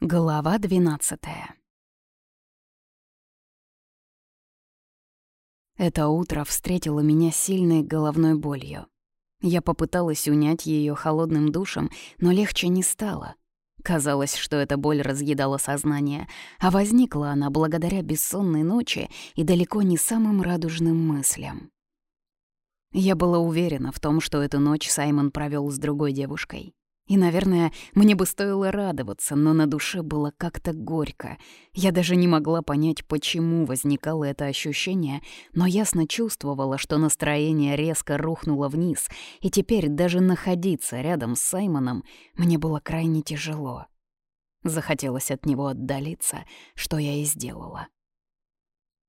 Глава двенадцатая Это утро встретило меня сильной головной болью. Я попыталась унять ее холодным душем, но легче не стало. Казалось, что эта боль разъедала сознание, а возникла она благодаря бессонной ночи и далеко не самым радужным мыслям. Я была уверена в том, что эту ночь Саймон провел с другой девушкой. И, наверное, мне бы стоило радоваться, но на душе было как-то горько. Я даже не могла понять, почему возникало это ощущение, но ясно чувствовала, что настроение резко рухнуло вниз, и теперь даже находиться рядом с Саймоном мне было крайне тяжело. Захотелось от него отдалиться, что я и сделала.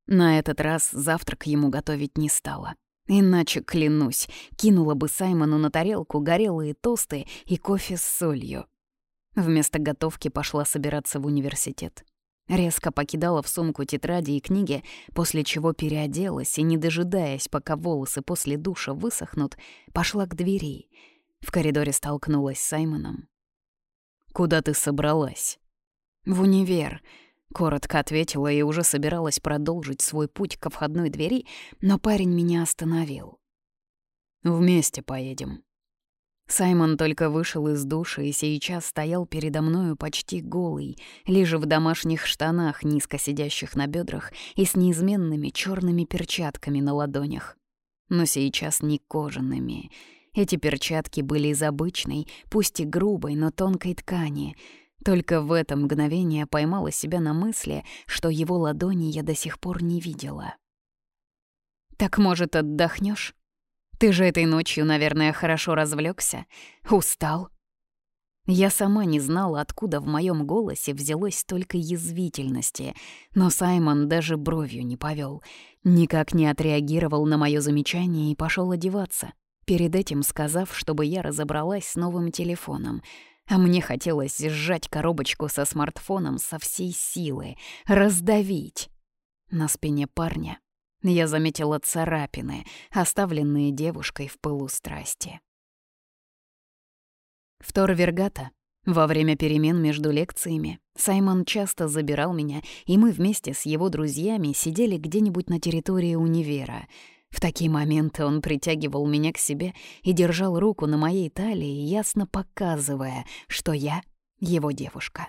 На этот раз завтрак ему готовить не стала. Иначе, клянусь, кинула бы Саймону на тарелку горелые тосты и кофе с солью. Вместо готовки пошла собираться в университет. Резко покидала в сумку тетради и книги, после чего переоделась и, не дожидаясь, пока волосы после душа высохнут, пошла к двери. В коридоре столкнулась с Саймоном. «Куда ты собралась?» «В универ», Коротко ответила и уже собиралась продолжить свой путь ко входной двери, но парень меня остановил. «Вместе поедем». Саймон только вышел из душа и сейчас стоял передо мною почти голый, лишь в домашних штанах, низко сидящих на бедрах и с неизменными черными перчатками на ладонях. Но сейчас не кожаными. Эти перчатки были из обычной, пусть и грубой, но тонкой ткани — только в это мгновение поймала себя на мысли, что его ладони я до сих пор не видела. «Так, может, отдохнешь? Ты же этой ночью, наверное, хорошо развлекся, устал». Я сама не знала, откуда в моем голосе взялось столько язвительности, но Саймон даже бровью не повел, никак не отреагировал на мое замечание и пошел одеваться, перед этим сказав, чтобы я разобралась с новым телефоном — а мне хотелось сжать коробочку со смартфоном со всей силы, раздавить. На спине парня я заметила царапины, оставленные девушкой в пылу страсти. В Торвергата во время перемен между лекциями Саймон часто забирал меня, и мы вместе с его друзьями сидели где-нибудь на территории универа — в такие моменты он притягивал меня к себе и держал руку на моей талии, ясно показывая, что я его девушка.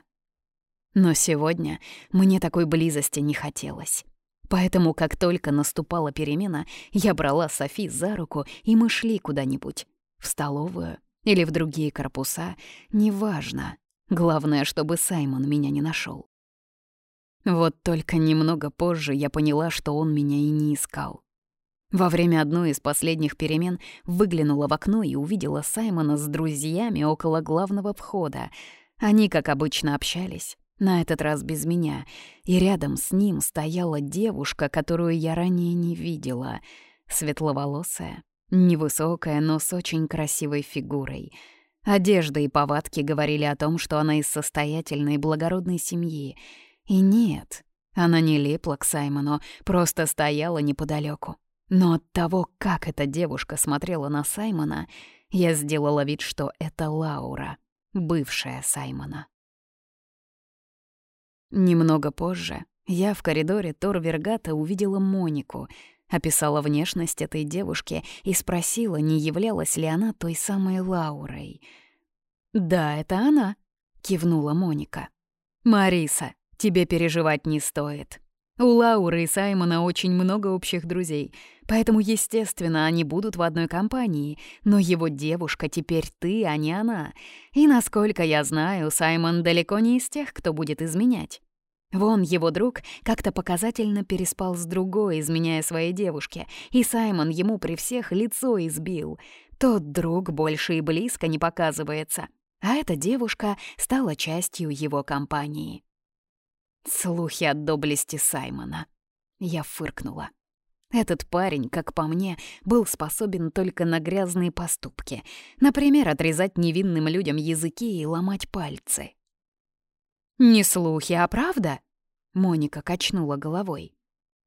Но сегодня мне такой близости не хотелось. Поэтому, как только наступала перемена, я брала Софи за руку, и мы шли куда-нибудь. В столовую или в другие корпуса, неважно. Главное, чтобы Саймон меня не нашел. Вот только немного позже я поняла, что он меня и не искал. Во время одной из последних перемен выглянула в окно и увидела Саймона с друзьями около главного входа. Они, как обычно, общались, на этот раз без меня, и рядом с ним стояла девушка, которую я ранее не видела. Светловолосая, невысокая, но с очень красивой фигурой. Одежда и повадки говорили о том, что она из состоятельной благородной семьи. И нет, она не липла к Саймону, просто стояла неподалеку. Но от того, как эта девушка смотрела на Саймона, я сделала вид, что это Лаура, бывшая Саймона. Немного позже я в коридоре Торвергата увидела Монику, описала внешность этой девушки и спросила, не являлась ли она той самой Лаурой. «Да, это она», — кивнула Моника. «Мариса, тебе переживать не стоит. У Лауры и Саймона очень много общих друзей, поэтому, естественно, они будут в одной компании, но его девушка теперь ты, а не она. И, насколько я знаю, Саймон далеко не из тех, кто будет изменять. Вон его друг как-то показательно переспал с другой, изменяя своей девушке, и Саймон ему при всех лицо избил. Тот друг больше и близко не показывается, а эта девушка стала частью его компании. Слухи о доблести Саймона. Я фыркнула. Этот парень, как по мне, был способен только на грязные поступки. Например, отрезать невинным людям языки и ломать пальцы. «Не слухи, а правда?» Моника качнула головой.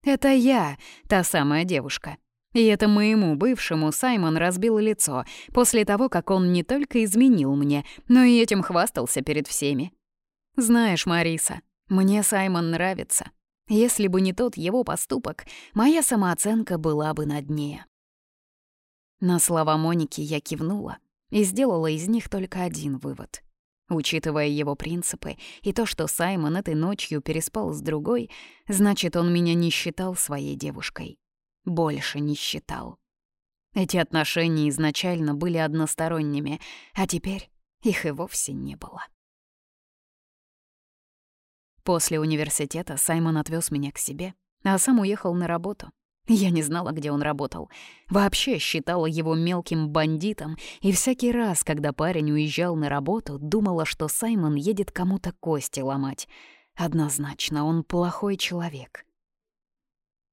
«Это я, та самая девушка. И это моему бывшему Саймон разбил лицо после того, как он не только изменил мне, но и этим хвастался перед всеми. «Знаешь, Мариса, мне Саймон нравится. Если бы не тот его поступок, моя самооценка была бы на дне». На слова Моники я кивнула и сделала из них только один вывод. Учитывая его принципы и то, что Саймон этой ночью переспал с другой, значит, он меня не считал своей девушкой. Больше не считал. Эти отношения изначально были односторонними, а теперь их и вовсе не было. После университета Саймон отвез меня к себе, а сам уехал на работу. Я не знала, где он работал. Вообще считала его мелким бандитом, и всякий раз, когда парень уезжал на работу, думала, что Саймон едет кому-то кости ломать. Однозначно, он плохой человек.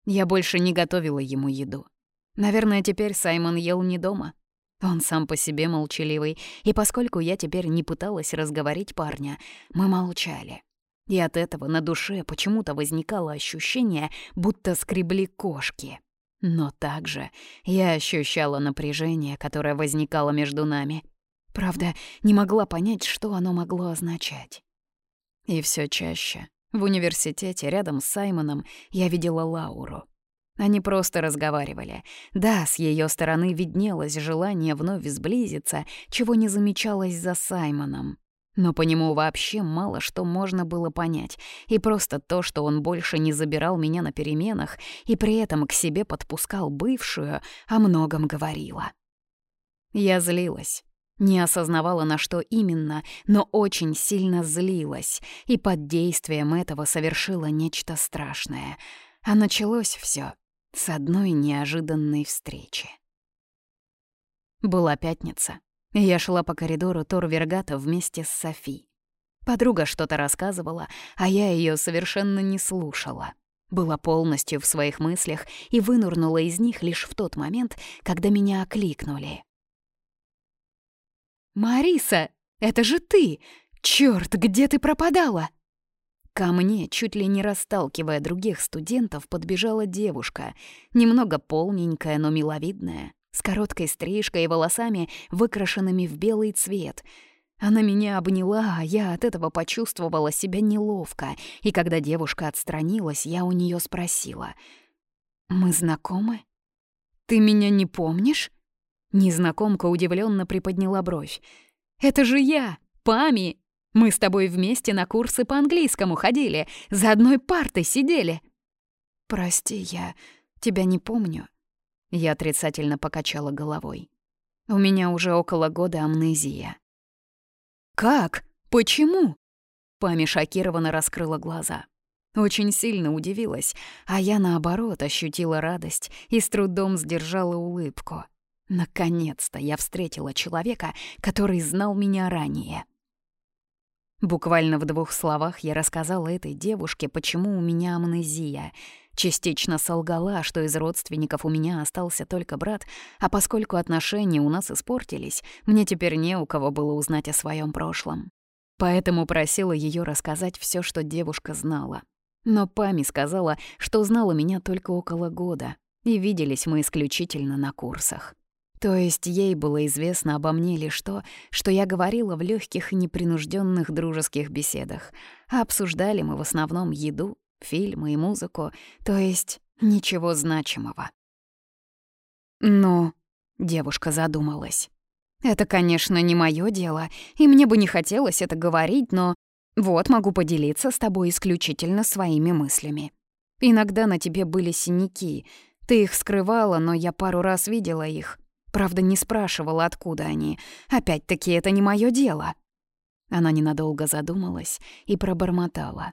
Я больше не готовила ему еду. Наверное, теперь Саймон ел не дома. Он сам по себе молчаливый, и поскольку я теперь не пыталась разговорить парня, мы молчали. И от этого на душе почему-то возникало ощущение, будто скребли кошки. Но также я ощущала напряжение, которое возникало между нами. Правда, не могла понять, что оно могло означать. И все чаще в университете рядом с Саймоном я видела Лауру. Они просто разговаривали. Да, с ее стороны виднелось желание вновь сблизиться, чего не замечалось за Саймоном. Но по нему вообще мало что можно было понять, и просто то, что он больше не забирал меня на переменах и при этом к себе подпускал бывшую, о многом говорило. Я злилась. Не осознавала, на что именно, но очень сильно злилась, и под действием этого совершила нечто страшное. А началось все с одной неожиданной встречи. Была пятница. Я шла по коридору Торвергата вместе с Софи. Подруга что-то рассказывала, а я ее совершенно не слушала. Была полностью в своих мыслях и вынурнула из них лишь в тот момент, когда меня окликнули. «Мариса, это же ты! Чёрт, где ты пропадала?» Ко мне, чуть ли не расталкивая других студентов, подбежала девушка, немного полненькая, но миловидная с короткой стрижкой и волосами, выкрашенными в белый цвет. Она меня обняла, а я от этого почувствовала себя неловко, и когда девушка отстранилась, я у нее спросила. «Мы знакомы? Ты меня не помнишь?» Незнакомка удивленно приподняла бровь. «Это же я, Пами! Мы с тобой вместе на курсы по английскому ходили, за одной партой сидели». «Прости, я тебя не помню», я отрицательно покачала головой. У меня уже около года амнезия. «Как? Почему?» Пами шокированно раскрыла глаза. Очень сильно удивилась, а я, наоборот, ощутила радость и с трудом сдержала улыбку. Наконец-то я встретила человека, который знал меня ранее. Буквально в двух словах я рассказала этой девушке, почему у меня амнезия — Частично солгала, что из родственников у меня остался только брат, а поскольку отношения у нас испортились, мне теперь не у кого было узнать о своем прошлом. Поэтому просила ее рассказать все, что девушка знала. Но Пами сказала, что знала меня только около года, и виделись мы исключительно на курсах. То есть ей было известно обо мне лишь то, что я говорила в легких и непринужденных дружеских беседах, а обсуждали мы в основном еду, фильмы и музыку, то есть ничего значимого. «Ну...» — девушка задумалась. «Это, конечно, не моё дело, и мне бы не хотелось это говорить, но вот могу поделиться с тобой исключительно своими мыслями. Иногда на тебе были синяки, ты их скрывала, но я пару раз видела их. Правда, не спрашивала, откуда они. Опять-таки, это не моё дело». Она ненадолго задумалась и пробормотала.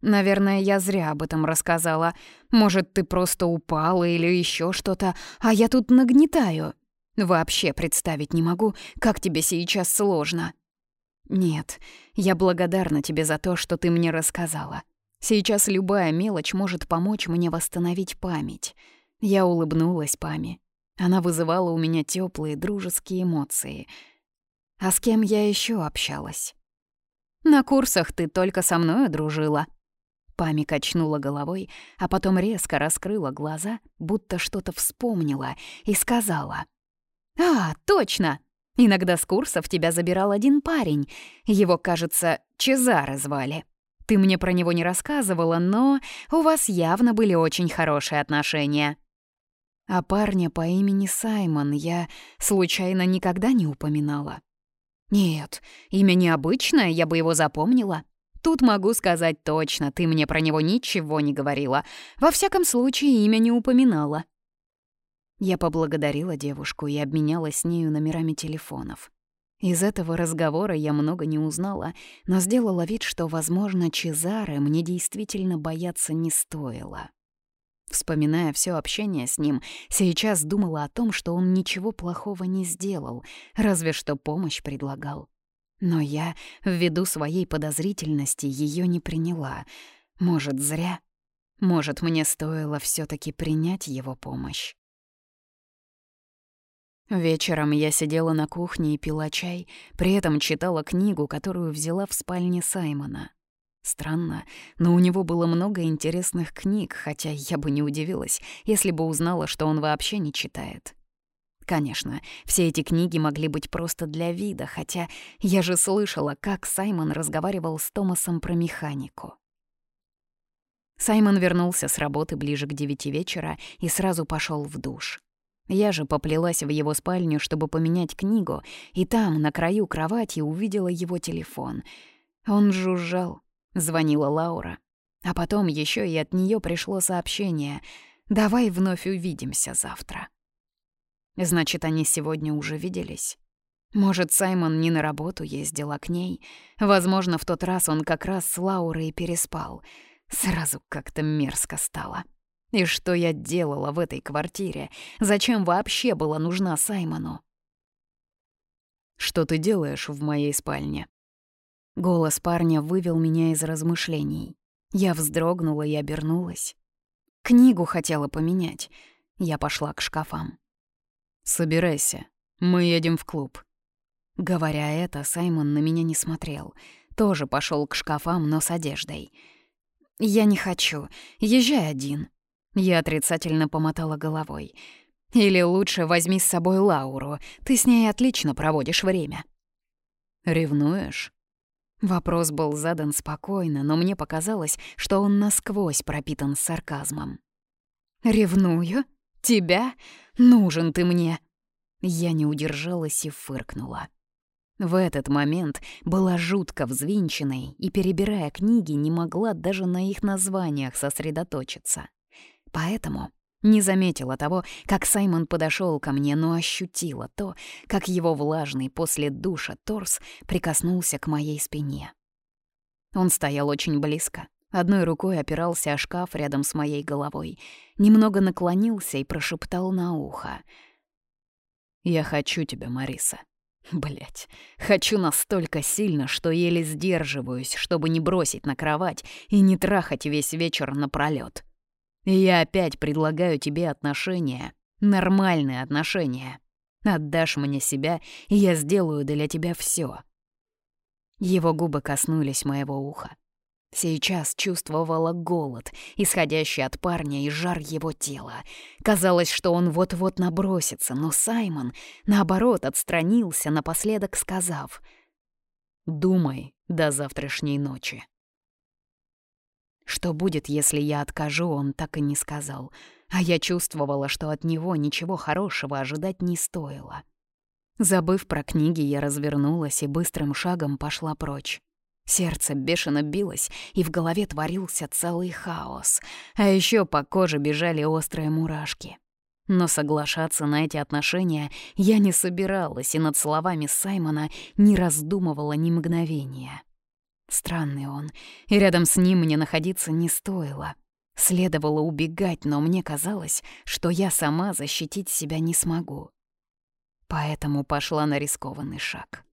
Наверное, я зря об этом рассказала. Может, ты просто упала или еще что-то, а я тут нагнетаю. Вообще представить не могу, как тебе сейчас сложно. Нет, я благодарна тебе за то, что ты мне рассказала. Сейчас любая мелочь может помочь мне восстановить память. Я улыбнулась Паме. Она вызывала у меня теплые дружеские эмоции. А с кем я еще общалась? На курсах ты только со мной дружила, Пами качнула головой, а потом резко раскрыла глаза, будто что-то вспомнила, и сказала. «А, точно! Иногда с курсов тебя забирал один парень. Его, кажется, Чезаре звали. Ты мне про него не рассказывала, но у вас явно были очень хорошие отношения. А парня по имени Саймон я случайно никогда не упоминала. Нет, имя необычное, я бы его запомнила. Тут могу сказать точно, ты мне про него ничего не говорила. Во всяком случае, имя не упоминала. Я поблагодарила девушку и обменялась с нею номерами телефонов. Из этого разговора я много не узнала, но сделала вид, что, возможно, Чезаре мне действительно бояться не стоило. Вспоминая все общение с ним, сейчас думала о том, что он ничего плохого не сделал, разве что помощь предлагал. Но я, ввиду своей подозрительности, ее не приняла. Может, зря? Может, мне стоило все таки принять его помощь? Вечером я сидела на кухне и пила чай, при этом читала книгу, которую взяла в спальне Саймона. Странно, но у него было много интересных книг, хотя я бы не удивилась, если бы узнала, что он вообще не читает. Конечно, все эти книги могли быть просто для вида, хотя я же слышала, как Саймон разговаривал с Томасом про механику. Саймон вернулся с работы ближе к девяти вечера и сразу пошел в душ. Я же поплелась в его спальню, чтобы поменять книгу, и там, на краю кровати, увидела его телефон. Он жужжал. Звонила Лаура. А потом еще и от нее пришло сообщение «Давай вновь увидимся завтра». Значит, они сегодня уже виделись. Может, Саймон не на работу ездил, а к ней. Возможно, в тот раз он как раз с Лаурой переспал. Сразу как-то мерзко стало. И что я делала в этой квартире? Зачем вообще была нужна Саймону? «Что ты делаешь в моей спальне?» Голос парня вывел меня из размышлений. Я вздрогнула и обернулась. Книгу хотела поменять. Я пошла к шкафам. «Собирайся, мы едем в клуб». Говоря это, Саймон на меня не смотрел. Тоже пошел к шкафам, но с одеждой. «Я не хочу. Езжай один», я отрицательно помотала головой. «Или лучше возьми с собой Лауру, ты с ней отлично проводишь время». «Ревнуешь?» Вопрос был задан спокойно, но мне показалось, что он насквозь пропитан сарказмом. «Ревную? Тебя? Нужен ты мне!» Я не удержалась и фыркнула. В этот момент была жутко взвинченной и, перебирая книги, не могла даже на их названиях сосредоточиться. Поэтому не заметила того, как Саймон подошел ко мне, но ощутила то, как его влажный после душа торс прикоснулся к моей спине. Он стоял очень близко, одной рукой опирался о шкаф рядом с моей головой, немного наклонился и прошептал на ухо. «Я хочу тебя, Мариса. Блять, хочу настолько сильно, что еле сдерживаюсь, чтобы не бросить на кровать и не трахать весь вечер напролёт. Я опять предлагаю тебе отношения, нормальные отношения. Отдашь мне себя, и я сделаю для тебя все. Его губы коснулись моего уха. Сейчас чувствовала голод, исходящий от парня и жар его тела. Казалось, что он вот-вот набросится, но Саймон, наоборот, отстранился, напоследок сказав «Думай до завтрашней ночи». Что будет, если я откажу, он так и не сказал. А я чувствовала, что от него ничего хорошего ожидать не стоило. Забыв про книги, я развернулась и быстрым шагом пошла прочь. Сердце бешено билось, и в голове творился целый хаос. А еще по коже бежали острые мурашки. Но соглашаться на эти отношения я не собиралась и над словами Саймона не раздумывала ни мгновения. Странный он, и рядом с ним мне находиться не стоило. Следовало убегать, но мне казалось, что я сама защитить себя не смогу. Поэтому пошла на рискованный шаг.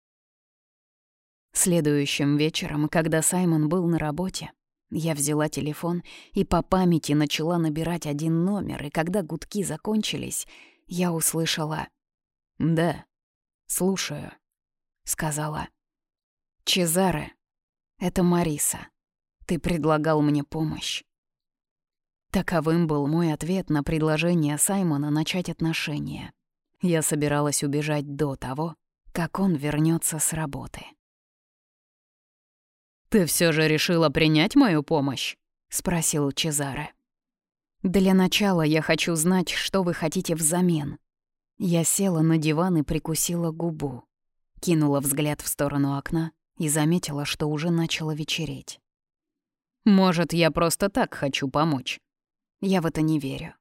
Следующим вечером, когда Саймон был на работе, я взяла телефон и по памяти начала набирать один номер, и когда гудки закончились, я услышала «Да, слушаю», — сказала. «Чезаре, это Мариса. Ты предлагал мне помощь. Таковым был мой ответ на предложение Саймона начать отношения. Я собиралась убежать до того, как он вернется с работы. «Ты все же решила принять мою помощь?» — спросил Чезаре. «Для начала я хочу знать, что вы хотите взамен». Я села на диван и прикусила губу. Кинула взгляд в сторону окна и заметила, что уже начало вечереть. «Может, я просто так хочу помочь?» Я в это не верю.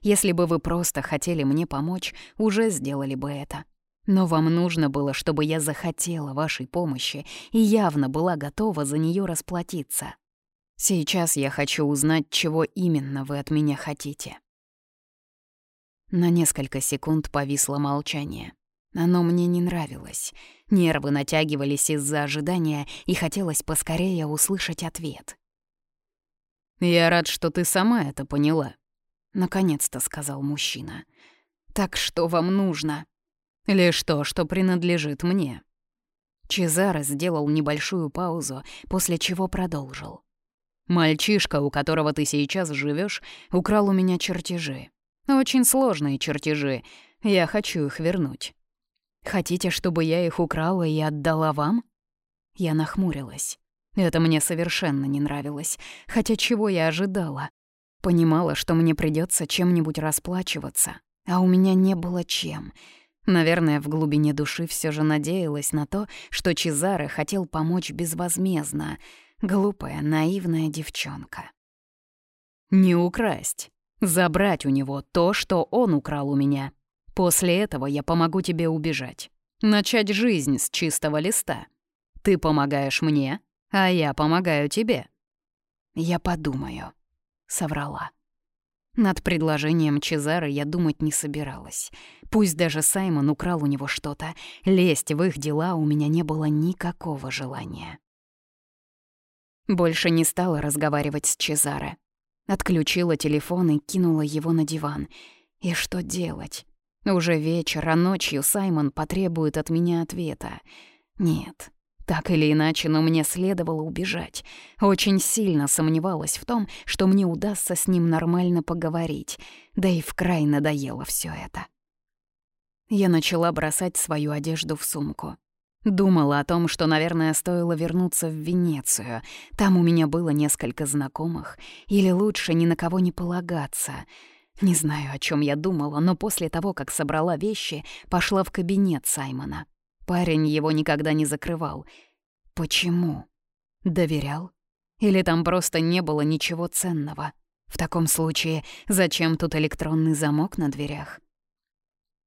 Если бы вы просто хотели мне помочь, уже сделали бы это. Но вам нужно было, чтобы я захотела вашей помощи и явно была готова за нее расплатиться. Сейчас я хочу узнать, чего именно вы от меня хотите. На несколько секунд повисло молчание. Оно мне не нравилось. Нервы натягивались из-за ожидания, и хотелось поскорее услышать ответ. «Я рад, что ты сама это поняла», — наконец-то сказал мужчина. «Так что вам нужно?» Лишь то, что принадлежит мне». Чезаро сделал небольшую паузу, после чего продолжил. «Мальчишка, у которого ты сейчас живешь, украл у меня чертежи. Очень сложные чертежи. Я хочу их вернуть». «Хотите, чтобы я их украла и отдала вам?» Я нахмурилась. Это мне совершенно не нравилось, хотя чего я ожидала. Понимала, что мне придется чем-нибудь расплачиваться, а у меня не было чем — Наверное, в глубине души все же надеялась на то, что Чезаре хотел помочь безвозмездно. Глупая, наивная девчонка. «Не украсть. Забрать у него то, что он украл у меня. После этого я помогу тебе убежать. Начать жизнь с чистого листа. Ты помогаешь мне, а я помогаю тебе». «Я подумаю», — соврала. Над предложением Чезары я думать не собиралась. Пусть даже Саймон украл у него что-то, лезть в их дела у меня не было никакого желания. Больше не стала разговаривать с Чезаре. Отключила телефон и кинула его на диван. И что делать? Уже вечер, а ночью Саймон потребует от меня ответа. Нет, так или иначе, но мне следовало убежать. Очень сильно сомневалась в том, что мне удастся с ним нормально поговорить, да и в край надоело все это. Я начала бросать свою одежду в сумку. Думала о том, что, наверное, стоило вернуться в Венецию. Там у меня было несколько знакомых, или лучше ни на кого не полагаться. Не знаю, о чем я думала, но после того, как собрала вещи, пошла в кабинет Саймона. Парень его никогда не закрывал. Почему? Доверял? Или там просто не было ничего ценного? В таком случае, зачем тут электронный замок на дверях?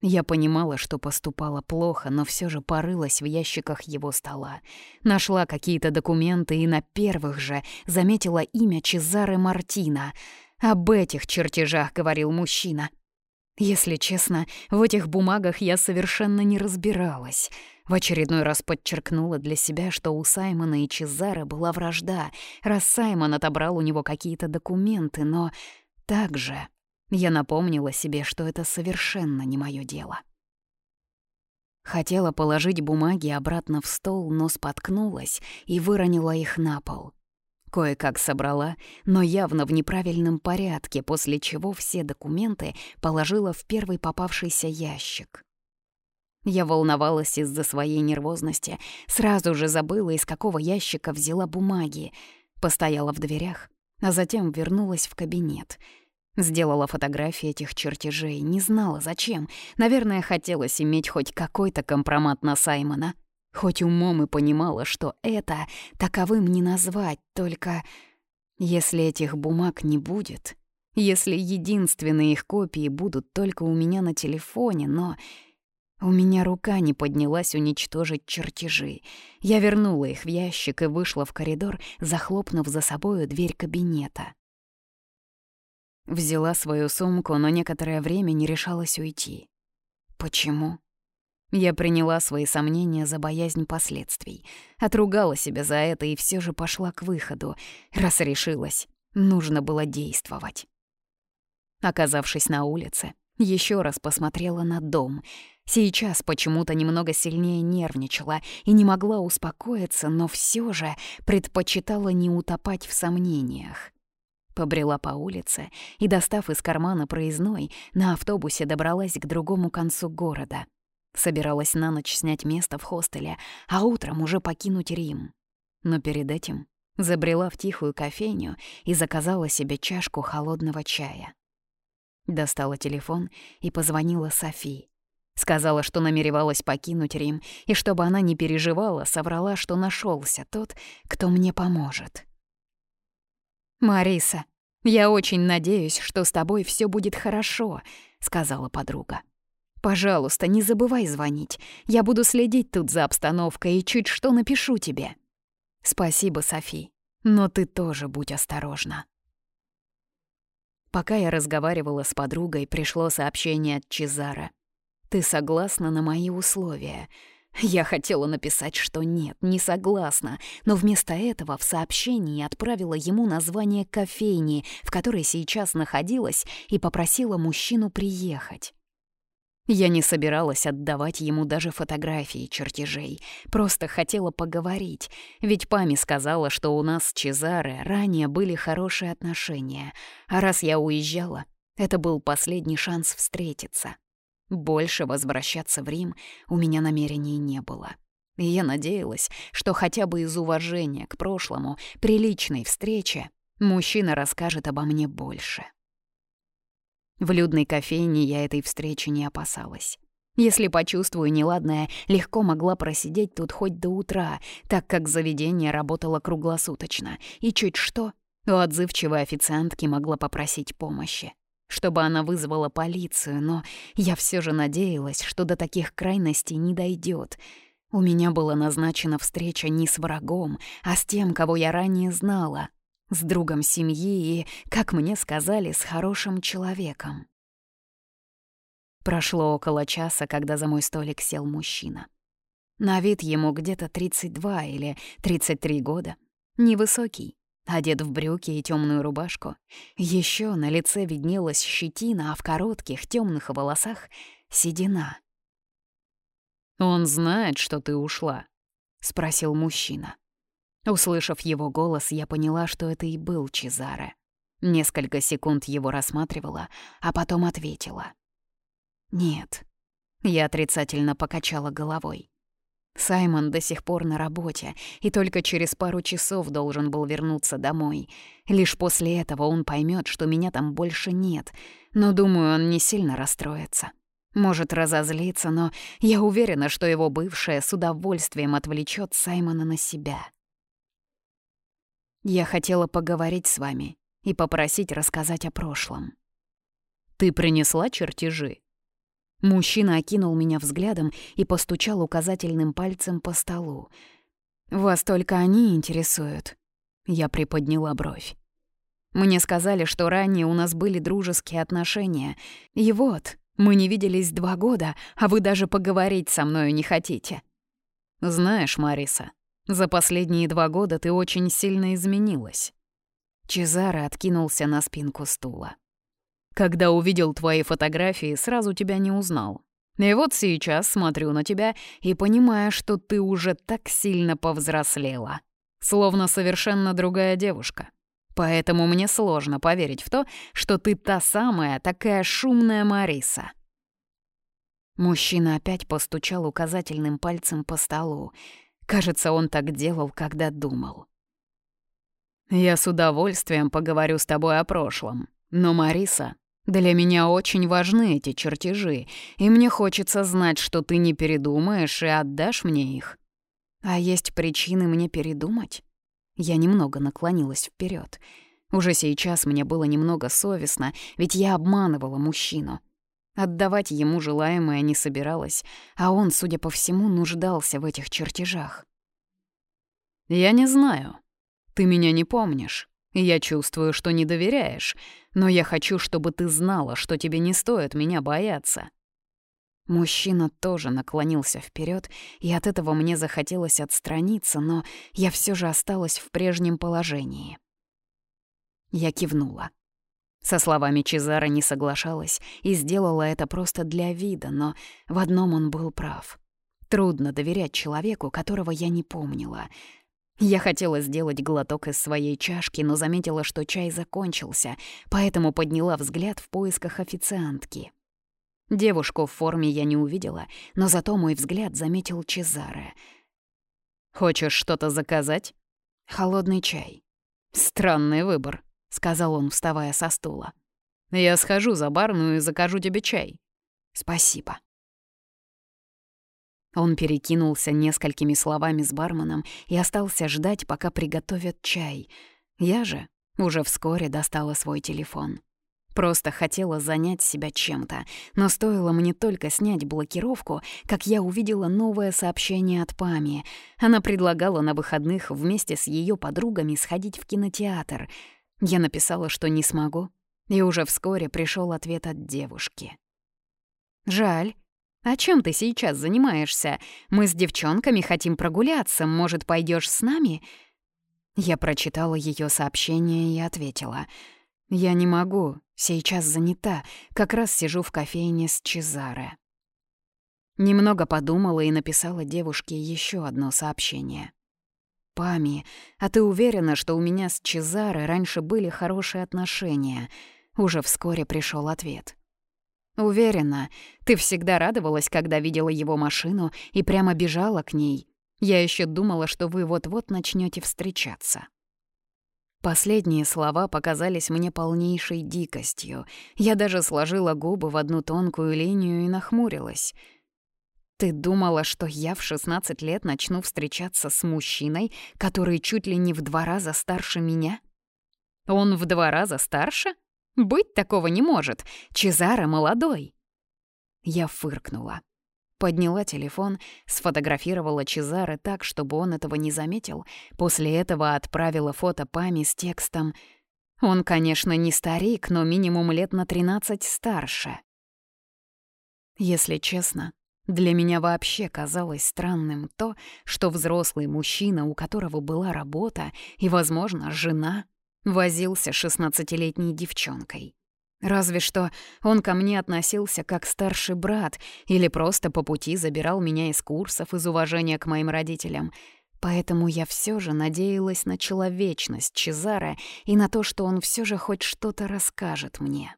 Я понимала, что поступала плохо, но все же порылась в ящиках его стола. Нашла какие-то документы и на первых же заметила имя Чезаре Мартина. «Об этих чертежах», — говорил мужчина. Если честно, в этих бумагах я совершенно не разбиралась. В очередной раз подчеркнула для себя, что у Саймона и Чезаре была вражда, раз Саймон отобрал у него какие-то документы, но также я напомнила себе, что это совершенно не мое дело. Хотела положить бумаги обратно в стол, но споткнулась и выронила их на пол. Кое-как собрала, но явно в неправильном порядке, после чего все документы положила в первый попавшийся ящик. Я волновалась из-за своей нервозности, сразу же забыла, из какого ящика взяла бумаги, постояла в дверях, а затем вернулась в кабинет. Сделала фотографии этих чертежей, не знала зачем. Наверное, хотелось иметь хоть какой-то компромат на Саймона — Хоть умом и понимала, что это таковым не назвать, только если этих бумаг не будет, если единственные их копии будут только у меня на телефоне, но у меня рука не поднялась уничтожить чертежи. Я вернула их в ящик и вышла в коридор, захлопнув за собою дверь кабинета. Взяла свою сумку, но некоторое время не решалась уйти. Почему? Я приняла свои сомнения за боязнь последствий, отругала себя за это и все же пошла к выходу. Раз решилась, нужно было действовать. Оказавшись на улице, еще раз посмотрела на дом. Сейчас почему-то немного сильнее нервничала и не могла успокоиться, но все же предпочитала не утопать в сомнениях. Побрела по улице и, достав из кармана проездной, на автобусе добралась к другому концу города — Собиралась на ночь снять место в хостеле, а утром уже покинуть Рим. Но перед этим забрела в тихую кофейню и заказала себе чашку холодного чая. Достала телефон и позвонила Софи. Сказала, что намеревалась покинуть Рим, и чтобы она не переживала, соврала, что нашелся тот, кто мне поможет. «Мариса, я очень надеюсь, что с тобой все будет хорошо», — сказала подруга. «Пожалуйста, не забывай звонить. Я буду следить тут за обстановкой и чуть что напишу тебе». «Спасибо, Софи, но ты тоже будь осторожна». Пока я разговаривала с подругой, пришло сообщение от Чезара. «Ты согласна на мои условия?» Я хотела написать, что нет, не согласна, но вместо этого в сообщении отправила ему название кофейни, в которой сейчас находилась, и попросила мужчину приехать. Я не собиралась отдавать ему даже фотографии чертежей, просто хотела поговорить, ведь Пами сказала, что у нас с Чезаре ранее были хорошие отношения, а раз я уезжала, это был последний шанс встретиться. Больше возвращаться в Рим у меня намерений не было. И я надеялась, что хотя бы из уважения к прошлому, при личной встрече, мужчина расскажет обо мне больше. В людной кофейне я этой встречи не опасалась. Если почувствую неладное, легко могла просидеть тут хоть до утра, так как заведение работало круглосуточно, и чуть что, у отзывчивой официантки могла попросить помощи, чтобы она вызвала полицию, но я все же надеялась, что до таких крайностей не дойдет. У меня была назначена встреча не с врагом, а с тем, кого я ранее знала, с другом семьи и, как мне сказали, с хорошим человеком. Прошло около часа, когда за мой столик сел мужчина. На вид ему где-то 32 или 33 года. Невысокий, одет в брюки и темную рубашку. Еще на лице виднелась щетина, а в коротких темных волосах — седина. «Он знает, что ты ушла?» — спросил мужчина. Услышав его голос, я поняла, что это и был Чезаре. Несколько секунд его рассматривала, а потом ответила. «Нет». Я отрицательно покачала головой. Саймон до сих пор на работе и только через пару часов должен был вернуться домой. Лишь после этого он поймет, что меня там больше нет. Но, думаю, он не сильно расстроится. Может разозлиться, но я уверена, что его бывшая с удовольствием отвлечет Саймона на себя. Я хотела поговорить с вами и попросить рассказать о прошлом. Ты принесла чертежи? Мужчина окинул меня взглядом и постучал указательным пальцем по столу. «Вас только они интересуют?» Я приподняла бровь. Мне сказали, что ранее у нас были дружеские отношения. И вот, мы не виделись два года, а вы даже поговорить со мною не хотите. Знаешь, Мариса, за последние два года ты очень сильно изменилась». Чезаро откинулся на спинку стула. «Когда увидел твои фотографии, сразу тебя не узнал. И вот сейчас смотрю на тебя и понимаю, что ты уже так сильно повзрослела. Словно совершенно другая девушка. Поэтому мне сложно поверить в то, что ты та самая такая шумная Мариса». Мужчина опять постучал указательным пальцем по столу. Кажется, он так делал, когда думал. «Я с удовольствием поговорю с тобой о прошлом. Но, Мариса, для меня очень важны эти чертежи, и мне хочется знать, что ты не передумаешь и отдашь мне их». «А есть причины мне передумать?» Я немного наклонилась вперед. Уже сейчас мне было немного совестно, ведь я обманывала мужчину. Отдавать ему желаемое не собиралась, а он, судя по всему, нуждался в этих чертежах. «Я не знаю. Ты меня не помнишь. Я чувствую, что не доверяешь, но я хочу, чтобы ты знала, что тебе не стоит меня бояться». Мужчина тоже наклонился вперед, и от этого мне захотелось отстраниться, но я все же осталась в прежнем положении. Я кивнула. Со словами Чезара не соглашалась и сделала это просто для вида, но в одном он был прав. Трудно доверять человеку, которого я не помнила. Я хотела сделать глоток из своей чашки, но заметила, что чай закончился, поэтому подняла взгляд в поисках официантки. Девушку в форме я не увидела, но зато мой взгляд заметил Чезаре. «Хочешь что-то заказать?» «Холодный чай». «Странный выбор», — сказал он, вставая со стула. «Я схожу за барную и закажу тебе чай». «Спасибо». Он перекинулся несколькими словами с барменом и остался ждать, пока приготовят чай. Я же уже вскоре достала свой телефон. Просто хотела занять себя чем-то, но стоило мне только снять блокировку, как я увидела новое сообщение от Пами. Она предлагала на выходных вместе с ее подругами сходить в кинотеатр. Я написала, что не смогу, и уже вскоре пришел ответ от девушки. «Жаль. А чем ты сейчас занимаешься? Мы с девчонками хотим прогуляться, может, пойдешь с нами?» Я прочитала ее сообщение и ответила — «Я не могу, сейчас занята, как раз сижу в кофейне с Чезаре». Немного подумала и написала девушке еще одно сообщение. «Пами, а ты уверена, что у меня с Чезаре раньше были хорошие отношения?» Уже вскоре пришел ответ. «Уверена, ты всегда радовалась, когда видела его машину и прямо бежала к ней. Я еще думала, что вы вот-вот начнете встречаться». Последние слова показались мне полнейшей дикостью. Я даже сложила губы в одну тонкую линию и нахмурилась. «Ты думала, что я в 16 лет начну встречаться с мужчиной, который чуть ли не в два раза старше меня?» «Он в два раза старше? Быть такого не может. Чезаро молодой!» Я фыркнула. Подняла телефон, сфотографировала Чезаре так, чтобы он этого не заметил. После этого отправила фото Пами с текстом «Он, конечно, не старик, но минимум лет на 13 старше». Если честно, для меня вообще казалось странным то, что взрослый мужчина, у которого была работа и, возможно, жена, возился шестнадцатилетней девчонкой. Разве что он ко мне относился как старший брат или просто по пути забирал меня из курсов из уважения к моим родителям. Поэтому я все же надеялась на человечность Чезара и на то, что он все же хоть что-то расскажет мне.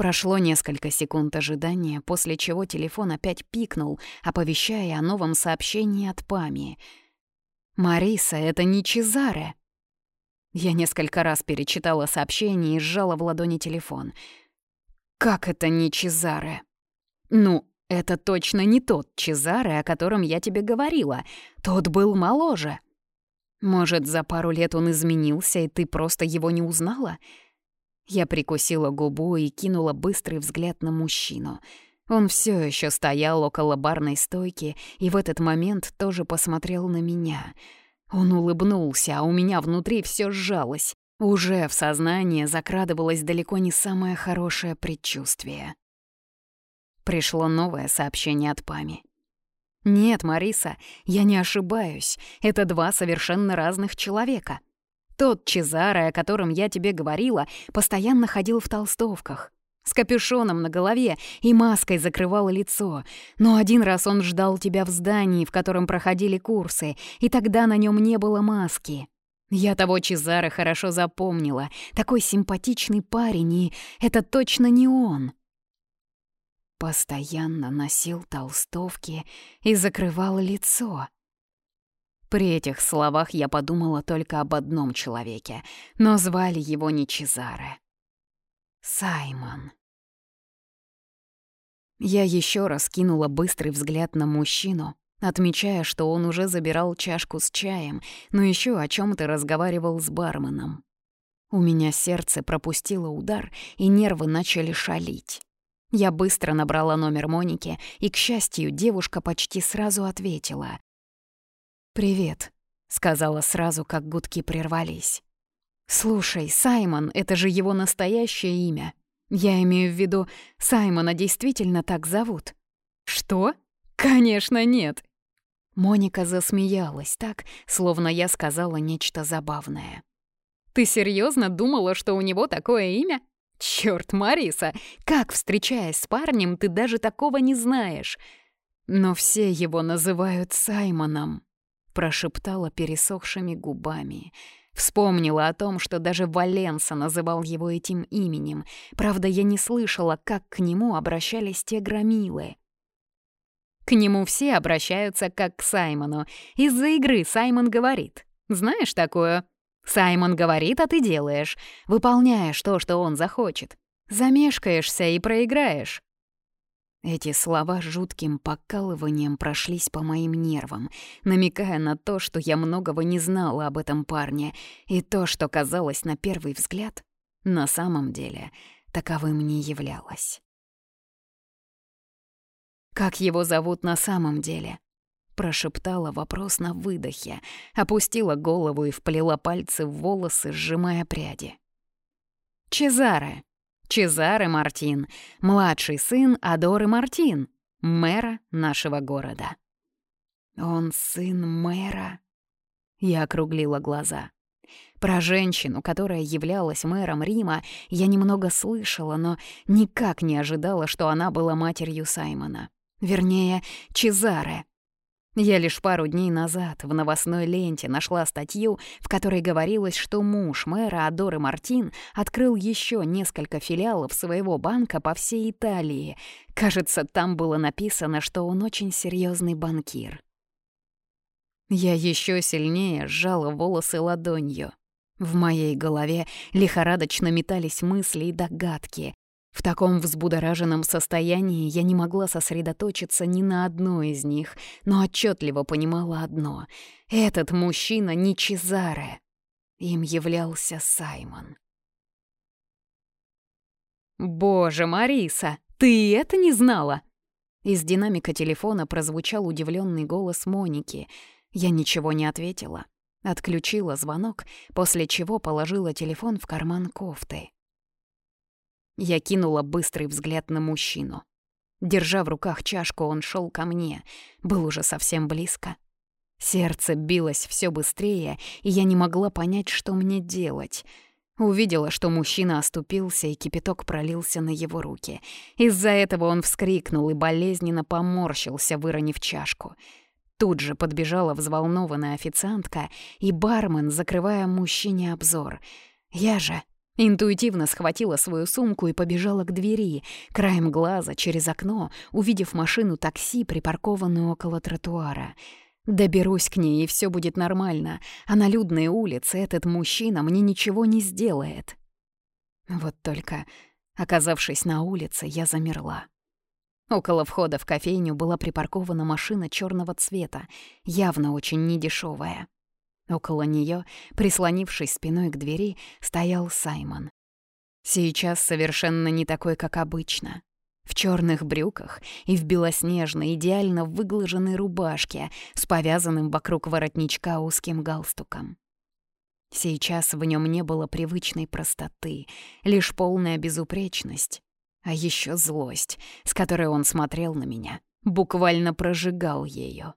Прошло несколько секунд ожидания, после чего телефон опять пикнул, оповещая о новом сообщении от Пами. «Мариса, это не Чезаре!» Я несколько раз перечитала сообщение и сжала в ладони телефон. «Как это не Чезаре?» «Ну, это точно не тот Чезаре, о котором я тебе говорила. Тот был моложе». «Может, за пару лет он изменился, и ты просто его не узнала?» Я прикусила губу и кинула быстрый взгляд на мужчину. Он все еще стоял около барной стойки и в этот момент тоже посмотрел на меня — он улыбнулся, а у меня внутри все сжалось. Уже в сознание закрадывалось далеко не самое хорошее предчувствие. Пришло новое сообщение от Пами. «Нет, Мариса, я не ошибаюсь. Это два совершенно разных человека. Тот Чезаре, о котором я тебе говорила, постоянно ходил в толстовках с капюшоном на голове и маской закрывал лицо. Но один раз он ждал тебя в здании, в котором проходили курсы, и тогда на нем не было маски. Я того Чезаре хорошо запомнила. Такой симпатичный парень, и это точно не он. Постоянно носил толстовки и закрывал лицо. При этих словах я подумала только об одном человеке, но звали его не Чезаре. Саймон. Я еще раз кинула быстрый взгляд на мужчину, отмечая, что он уже забирал чашку с чаем, но еще о чем то разговаривал с барменом. У меня сердце пропустило удар, и нервы начали шалить. Я быстро набрала номер Моники, и, к счастью, девушка почти сразу ответила. «Привет», — сказала сразу, как гудки прервались. «Слушай, Саймон — это же его настоящее имя. Я имею в виду, Саймона действительно так зовут». «Что? Конечно, нет». Моника засмеялась так, словно я сказала нечто забавное. «Ты серьезно думала, что у него такое имя? Черт, Мариса, как, встречаясь с парнем, ты даже такого не знаешь?» «Но все его называют Саймоном», — прошептала пересохшими губами. Вспомнила о том, что даже Валенса называл его этим именем. Правда, я не слышала, как к нему обращались те громилы. К нему все обращаются как к Саймону. Из-за игры Саймон говорит. Знаешь такое? Саймон говорит, а ты делаешь. Выполняешь то, что он захочет. Замешкаешься и проиграешь. Эти слова жутким покалыванием прошлись по моим нервам, намекая на то, что я многого не знала об этом парне, и то, что казалось на первый взгляд, на самом деле таковым не являлось. «Как его зовут на самом деле?» Прошептала вопрос на выдохе, опустила голову и вплела пальцы в волосы, сжимая пряди. «Чезаре», Чезаре Мартин, младший сын Адоры Мартин, мэра нашего города. Он сын мэра? Я округлила глаза. Про женщину, которая являлась мэром Рима, я немного слышала, но никак не ожидала, что она была матерью Саймона. Вернее, Чезаре. Я лишь пару дней назад в новостной ленте нашла статью, в которой говорилось, что муж мэра Адоры Мартин открыл еще несколько филиалов своего банка по всей Италии. Кажется, там было написано, что он очень серьезный банкир. Я еще сильнее сжала волосы ладонью. В моей голове лихорадочно метались мысли и догадки. В таком взбудораженном состоянии я не могла сосредоточиться ни на одной из них, но отчетливо понимала одно — этот мужчина не Чезаре. Им являлся Саймон. «Боже, Мариса, ты это не знала?» Из динамика телефона прозвучал удивленный голос Моники. Я ничего не ответила. Отключила звонок, после чего положила телефон в карман кофты. Я кинула быстрый взгляд на мужчину. Держа в руках чашку, он шел ко мне. Был уже совсем близко. Сердце билось все быстрее, и я не могла понять, что мне делать. Увидела, что мужчина оступился, и кипяток пролился на его руки. Из-за этого он вскрикнул и болезненно поморщился, выронив чашку. Тут же подбежала взволнованная официантка, и бармен, закрывая мужчине обзор. Я же Интуитивно схватила свою сумку и побежала к двери, краем глаза, через окно, увидев машину такси, припаркованную около тротуара. Доберусь к ней, и все будет нормально, а на людной улице этот мужчина мне ничего не сделает. Вот только, оказавшись на улице, я замерла. Около входа в кофейню была припаркована машина черного цвета, явно очень недешевая. Около нее, прислонившись спиной к двери, стоял Саймон. Сейчас совершенно не такой, как обычно. В черных брюках и в белоснежной, идеально выглаженной рубашке с повязанным вокруг воротничка узким галстуком. Сейчас в нем не было привычной простоты, лишь полная безупречность, а еще злость, с которой он смотрел на меня, буквально прожигал ее.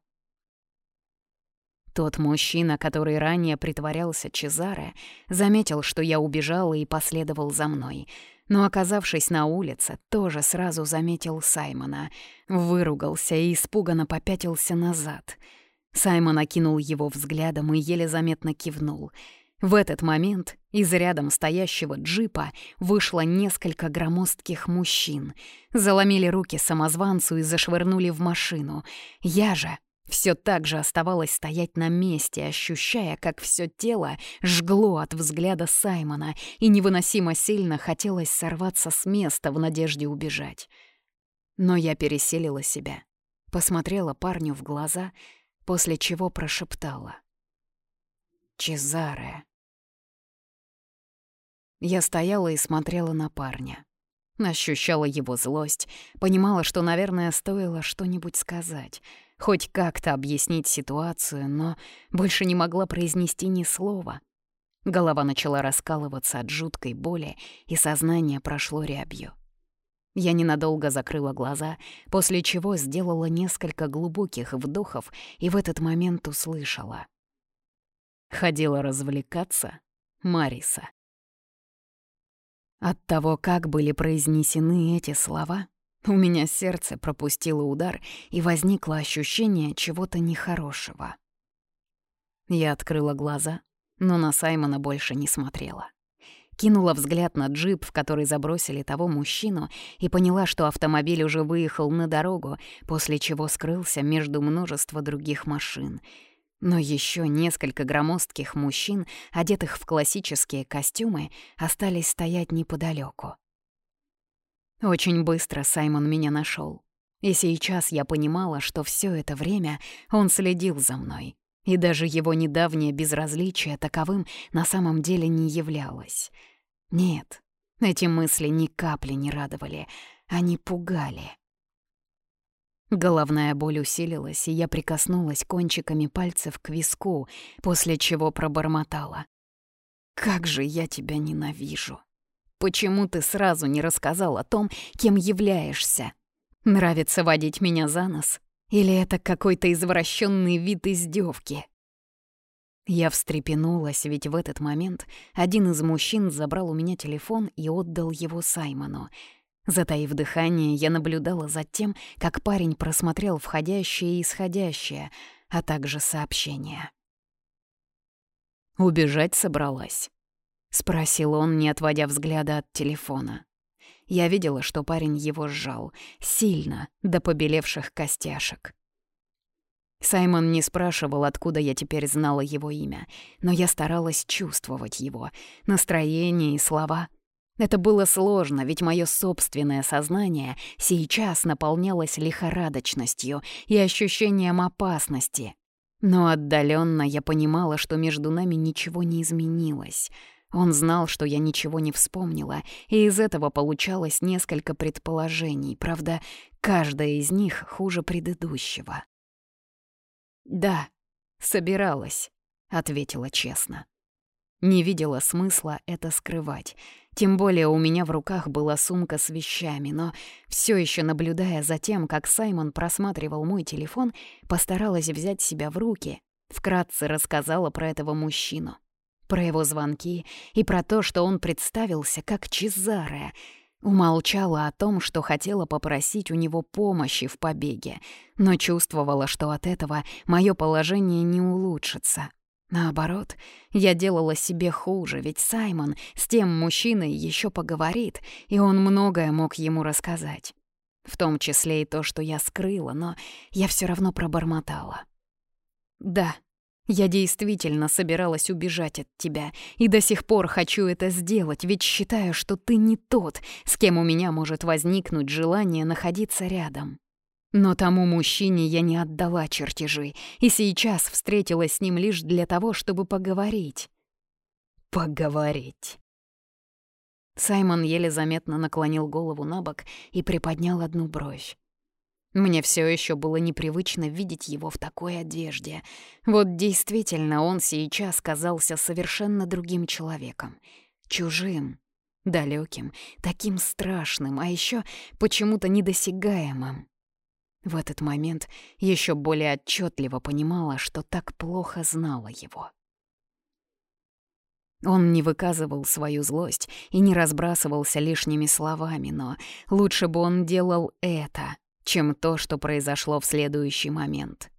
Тот мужчина, который ранее притворялся Чезаре, заметил, что я убежала и последовал за мной. Но, оказавшись на улице, тоже сразу заметил Саймона, выругался и испуганно попятился назад. Саймон окинул его взглядом и еле заметно кивнул. В этот момент из рядом стоящего джипа вышло несколько громоздких мужчин. Заломили руки самозванцу и зашвырнули в машину. Я же все так же оставалось стоять на месте, ощущая, как все тело жгло от взгляда Саймона и невыносимо сильно хотелось сорваться с места в надежде убежать. Но я переселила себя, посмотрела парню в глаза, после чего прошептала. «Чезаре». Я стояла и смотрела на парня. Ощущала его злость, понимала, что, наверное, стоило что-нибудь сказать — хоть как-то объяснить ситуацию, но больше не могла произнести ни слова. Голова начала раскалываться от жуткой боли, и сознание прошло рябью. Я ненадолго закрыла глаза, после чего сделала несколько глубоких вдохов и в этот момент услышала. Ходила развлекаться Мариса. От того, как были произнесены эти слова, у меня сердце пропустило удар, и возникло ощущение чего-то нехорошего. Я открыла глаза, но на Саймона больше не смотрела. Кинула взгляд на джип, в который забросили того мужчину, и поняла, что автомобиль уже выехал на дорогу, после чего скрылся между множества других машин. Но еще несколько громоздких мужчин, одетых в классические костюмы, остались стоять неподалеку. Очень быстро Саймон меня нашел. И сейчас я понимала, что все это время он следил за мной. И даже его недавнее безразличие таковым на самом деле не являлось. Нет, эти мысли ни капли не радовали, они пугали. Головная боль усилилась, и я прикоснулась кончиками пальцев к виску, после чего пробормотала. «Как же я тебя ненавижу! Почему ты сразу не рассказал о том, кем являешься? Нравится водить меня за нос? Или это какой-то извращенный вид издевки? Я встрепенулась, ведь в этот момент один из мужчин забрал у меня телефон и отдал его Саймону. Затаив дыхание, я наблюдала за тем, как парень просмотрел входящее и исходящее, а также сообщения. «Убежать собралась?» — спросил он, не отводя взгляда от телефона. Я видела, что парень его сжал, сильно, до побелевших костяшек. Саймон не спрашивал, откуда я теперь знала его имя, но я старалась чувствовать его, настроение и слова. Это было сложно, ведь мое собственное сознание сейчас наполнялось лихорадочностью и ощущением опасности. Но отдаленно я понимала, что между нами ничего не изменилось — он знал, что я ничего не вспомнила, и из этого получалось несколько предположений, правда, каждое из них хуже предыдущего. «Да, собиралась», — ответила честно. Не видела смысла это скрывать. Тем более у меня в руках была сумка с вещами, но все еще наблюдая за тем, как Саймон просматривал мой телефон, постаралась взять себя в руки, вкратце рассказала про этого мужчину про его звонки и про то, что он представился как Чезаре. Умолчала о том, что хотела попросить у него помощи в побеге, но чувствовала, что от этого мое положение не улучшится. Наоборот, я делала себе хуже, ведь Саймон с тем мужчиной еще поговорит, и он многое мог ему рассказать. В том числе и то, что я скрыла, но я все равно пробормотала. «Да, я действительно собиралась убежать от тебя, и до сих пор хочу это сделать, ведь считаю, что ты не тот, с кем у меня может возникнуть желание находиться рядом. Но тому мужчине я не отдала чертежи, и сейчас встретилась с ним лишь для того, чтобы поговорить. Поговорить. Саймон еле заметно наклонил голову на бок и приподнял одну бровь. Мне все еще было непривычно видеть его в такой одежде. Вот действительно он сейчас казался совершенно другим человеком. Чужим, далеким, таким страшным, а еще почему-то недосягаемым. В этот момент еще более отчетливо понимала, что так плохо знала его. Он не выказывал свою злость и не разбрасывался лишними словами, но лучше бы он делал это — чем то, что произошло в следующий момент.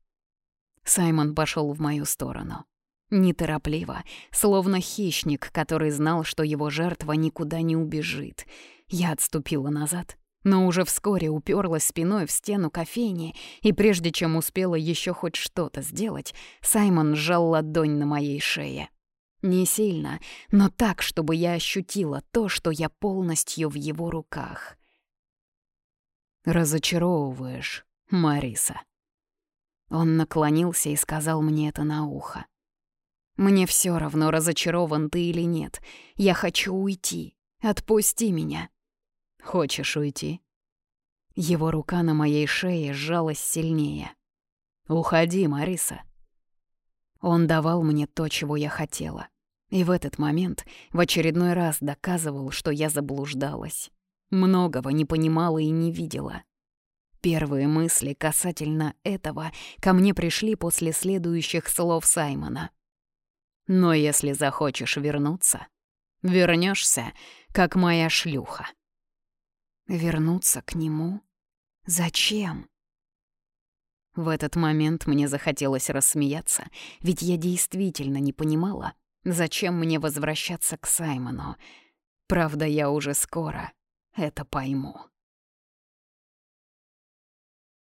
Саймон пошел в мою сторону. Неторопливо, словно хищник, который знал, что его жертва никуда не убежит. Я отступила назад, но уже вскоре уперлась спиной в стену кофейни, и прежде чем успела еще хоть что-то сделать, Саймон сжал ладонь на моей шее. Не сильно, но так, чтобы я ощутила то, что я полностью в его руках — разочаровываешь, Мариса». Он наклонился и сказал мне это на ухо. «Мне все равно, разочарован ты или нет. Я хочу уйти. Отпусти меня». «Хочешь уйти?» Его рука на моей шее сжалась сильнее. «Уходи, Мариса». Он давал мне то, чего я хотела. И в этот момент в очередной раз доказывал, что я заблуждалась. Многого не понимала и не видела. Первые мысли касательно этого ко мне пришли после следующих слов Саймона. «Но если захочешь вернуться, вернешься, как моя шлюха». «Вернуться к нему? Зачем?» В этот момент мне захотелось рассмеяться, ведь я действительно не понимала, Зачем мне возвращаться к Саймону? Правда, я уже скоро это пойму.